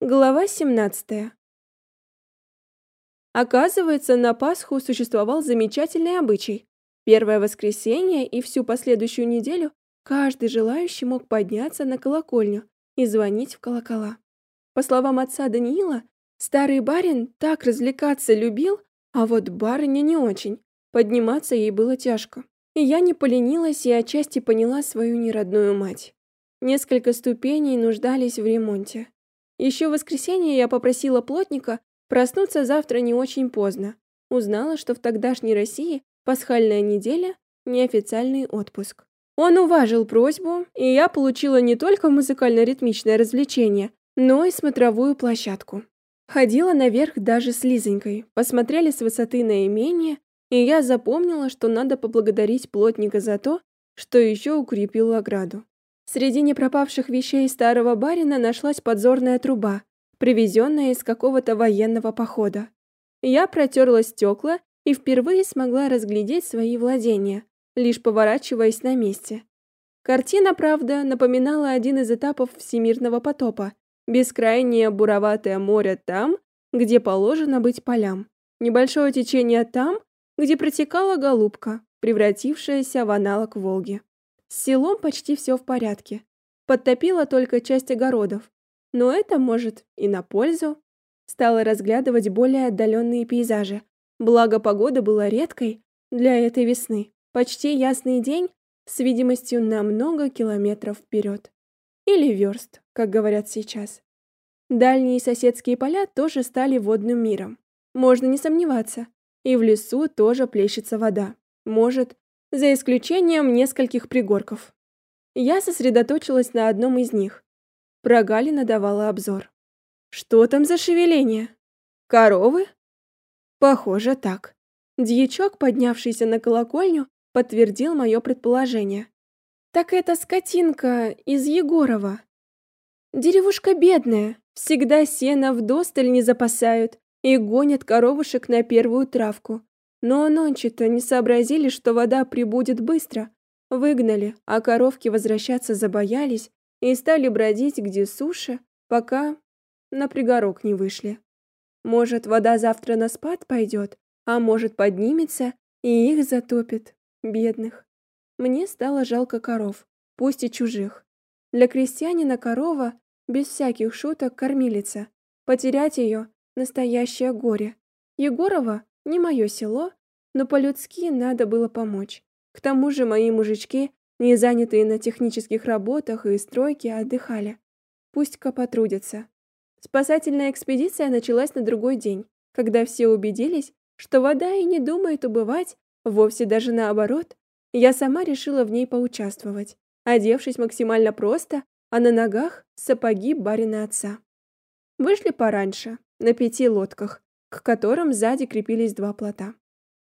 Глава 17. Оказывается, на Пасху существовал замечательный обычай. Первое воскресенье и всю последующую неделю каждый желающий мог подняться на колокольню и звонить в колокола. По словам отца Даниила, старый барин так развлекаться любил, а вот барыня не очень. Подниматься ей было тяжко. И я не поленилась и отчасти поняла свою неродную мать. Несколько ступеней нуждались в ремонте. Еще в воскресенье я попросила плотника проснуться завтра не очень поздно. Узнала, что в тогдашней России пасхальная неделя – неофициальный отпуск. Он уважил просьбу, и я получила не только музыкально-ритмичное развлечение, но и смотровую площадку. Ходила наверх даже с Лизонькой, посмотрели с высоты на имение, и я запомнила, что надо поблагодарить плотника за то, что еще укрепил ограду. Среди непропавших вещей старого барина нашлась подзорная труба, привезенная из какого-то военного похода. Я протерла стекла и впервые смогла разглядеть свои владения, лишь поворачиваясь на месте. Картина, правда, напоминала один из этапов всемирного потопа. Бескрайнее буроватое море там, где положено быть полям. Небольшое течение там, где протекала голубка, превратившаяся в аналог Волги. С селом почти все в порядке. Подтопила только часть огородов. Но это может и на пользу. Стала разглядывать более отдаленные пейзажи. Благо погода была редкой для этой весны. Почти ясный день с видимостью на много километров вперед. Или верст, как говорят сейчас. Дальние соседские поля тоже стали водным миром. Можно не сомневаться. И в лесу тоже плещется вода. Может, за исключением нескольких пригорков. Я сосредоточилась на одном из них. Прогалина давала обзор. Что там за шевеление? Коровы? Похоже, так. Дьячок, поднявшийся на колокольню, подтвердил мое предположение. Так это скотинка из Егорова. Деревушка бедная, всегда сено вдосталь не запасают и гонят коровушек на первую травку. Но нонче-то не сообразили, что вода прибудет быстро. Выгнали, а коровки возвращаться забоялись и стали бродить где суше, пока на пригорок не вышли. Может, вода завтра на спад пойдет, а может, поднимется и их затопит, бедных. Мне стало жалко коров, пусть и чужих. Для крестьянина корова, без всяких шуток, кормилица. Потерять ее — настоящее горе. Егорова не мое село, но по-людски надо было помочь. К тому же мои мужички, не занятые на технических работах и стройке, отдыхали. Пусть-ка потрудятся. Спасательная экспедиция началась на другой день, когда все убедились, что вода и не думает убывать, вовсе даже наоборот. Я сама решила в ней поучаствовать, одевшись максимально просто, а на ногах сапоги барина отца. Вышли пораньше, на пяти лодках, к которым сзади крепились два плота.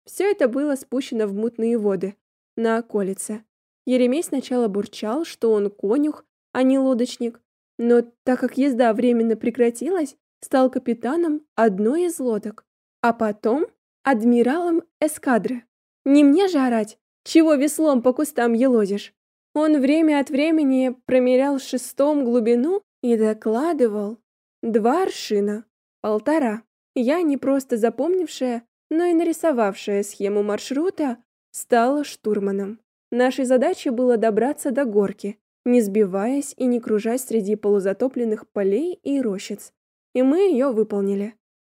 Все это было спущено в мутные воды, на околице. Еремей сначала бурчал, что он конюх, а не лодочник, но так как езда временно прекратилась, стал капитаном одной из лодок, а потом адмиралом эскадры. Не мне же орать, чего веслом по кустам елозишь. Он время от времени промерял шестом глубину и докладывал. Два аршина, полтора. Я, не просто запомнившая, но и нарисовавшая схему маршрута, стала штурманом. Нашей задачей было добраться до горки, не сбиваясь и не кружась среди полузатопленных полей и рощиц. И мы ее выполнили.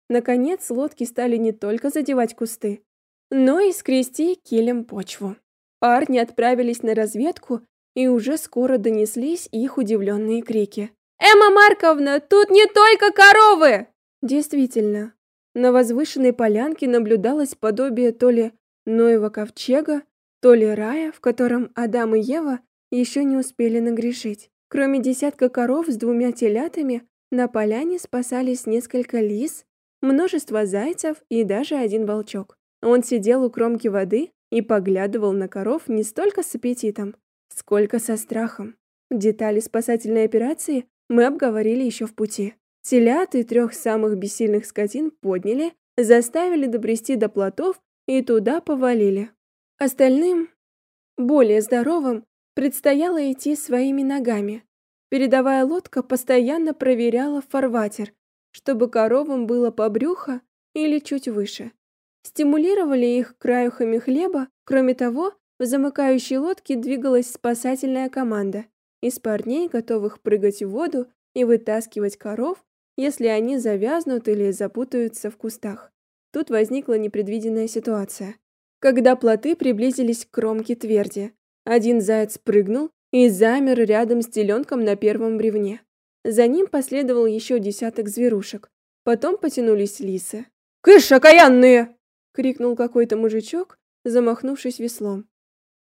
Наконец, лодки стали не только задевать кусты, но и скрести килем почву. Парни отправились на разведку, и уже скоро донеслись их удивленные крики. «Эмма Марковна, тут не только коровы!» Действительно, на возвышенной полянке наблюдалось подобие то ли Ноева ковчега, то ли рая, в котором Адам и Ева еще не успели нагрешить. Кроме десятка коров с двумя телятами, на поляне спасались несколько лис, множество зайцев и даже один волчок. Он сидел у кромки воды и поглядывал на коров не столько с аппетитом, сколько со страхом. Детали спасательной операции мы обговорили еще в пути. Телят и трех самых бессильных скотин подняли, заставили добрести до плотов и туда повалили. Остальным, более здоровым, предстояло идти своими ногами. Передовая лодка постоянно проверяла фарватер, чтобы коровам было по брюхо или чуть выше. Стимулировали их краюхами хлеба. Кроме того, в замыкающей лодке двигалась спасательная команда из парней, готовых прыгать в воду и вытаскивать коров, если они завязнут или запутаются в кустах. Тут возникла непредвиденная ситуация. Когда плоты приблизились к кромке тверди, один заяц прыгнул и замер рядом с теленком на первом бревне. За ним последовал еще десяток зверушек. Потом потянулись лисы. «Кыш, окаянные!» — крикнул какой-то мужичок, замахнувшись веслом.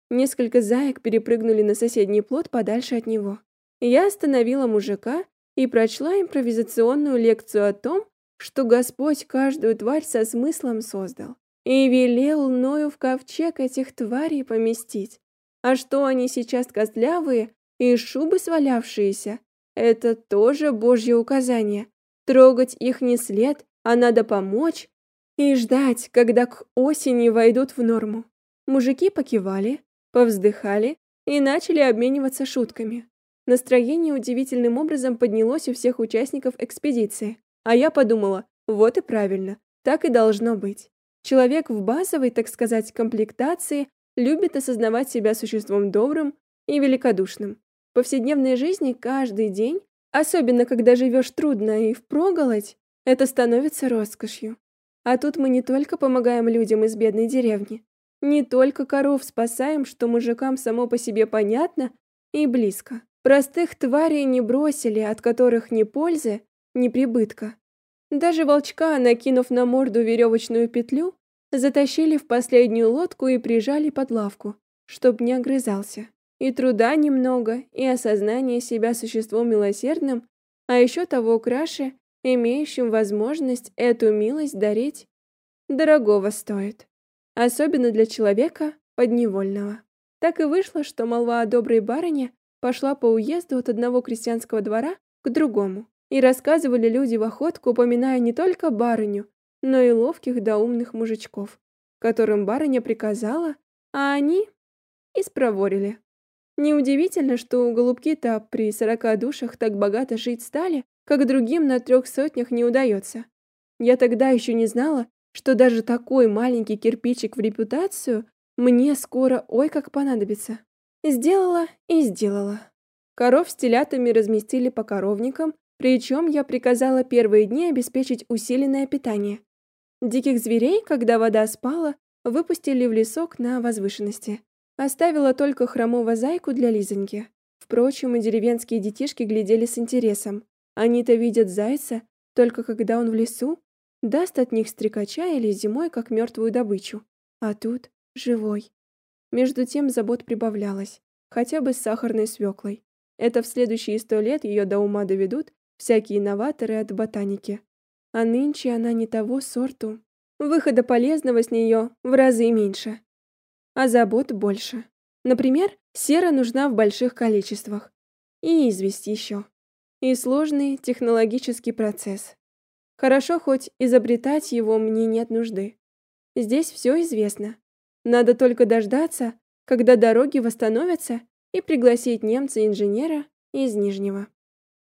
Несколько заек перепрыгнули на соседний плот подальше от него. Я остановила мужика и прочла импровизационную лекцию о том, что Господь каждую тварь со смыслом создал и велел Ною в ковчег этих тварей поместить. А что они сейчас костлявые и шубы свалявшиеся, это тоже Божье указание. Трогать их не след, а надо помочь и ждать, когда к осени войдут в норму. Мужики покивали, повздыхали и начали обмениваться шутками. Настроение удивительным образом поднялось у всех участников экспедиции, а я подумала, вот и правильно, так и должно быть. Человек в базовой, так сказать, комплектации любит осознавать себя существом добрым и великодушным. В повседневной жизни каждый день, особенно когда живешь трудно и впроголодь, это становится роскошью. А тут мы не только помогаем людям из бедной деревни, не только коров спасаем, что мужикам само по себе понятно и близко. Простых тварей не бросили, от которых ни пользы, ни прибытка. Даже волчка, накинув на морду веревочную петлю, затащили в последнюю лодку и прижали под лавку, чтоб не огрызался. И труда немного, и осознание себя существом милосердным, а еще того краше, имеющим возможность эту милость дарить, дорогого стоит. Особенно для человека подневольного. Так и вышло, что молва о доброй барыне пошла по уезду от одного крестьянского двора к другому. И рассказывали люди в охотку, упоминая не только барыню, но и ловких да умных мужичков, которым барыня приказала, а они и спроворили. Неудивительно, что голубки-то при сорока душах так богато жить стали, как другим на трех сотнях не удается. Я тогда еще не знала, что даже такой маленький кирпичик в репутацию мне скоро ой как понадобится. Сделала и сделала. Коров с телятами разместили по коровникам, причем я приказала первые дни обеспечить усиленное питание. Диких зверей, когда вода спала, выпустили в лесок на возвышенности. Оставила только хромого зайку для Лизоньки. Впрочем, и деревенские детишки глядели с интересом. Они-то видят зайца только когда он в лесу, даст от них стрекача или зимой как мертвую добычу. А тут живой. Между тем забот прибавлялось, хотя бы с сахарной свеклой. Это в следующие сто лет ее до ума доведут всякие инноваторы от ботаники. А нынче она не того сорту. Выхода полезного с нее в разы меньше. А забот больше. Например, сера нужна в больших количествах. И известь еще. И сложный технологический процесс. Хорошо, хоть изобретать его мне нет нужды. Здесь все известно. Надо только дождаться, когда дороги восстановятся, и пригласить немца-инженера из Нижнего.